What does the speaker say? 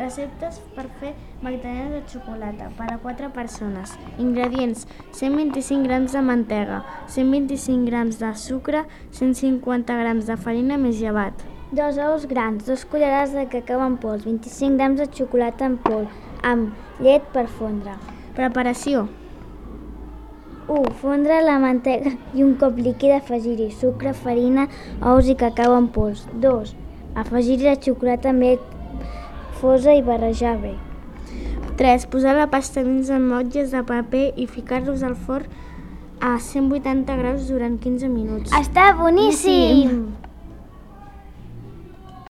Receptes per fer magdalenes de xocolata per a 4 persones. Ingredients: 125 grams de mantega, 125 grams de sucre, 150 grams de farina més llevat. Dos ous grans, dos cullerades de cacau en pols, 25 grams de xocolata en pols, amb llet per fondre. Preparació. 1. Fondre la mantega i un cop líquid afegir-hi sucre, farina, ous i cacau en pols. 2. Afegir-hi la xocolata amb llet fosa i barrejar bé. 3. Posar la pasta dins en motlles de paper i ficar-los al forn a 180 graus durant 15 minuts. Està boníssim!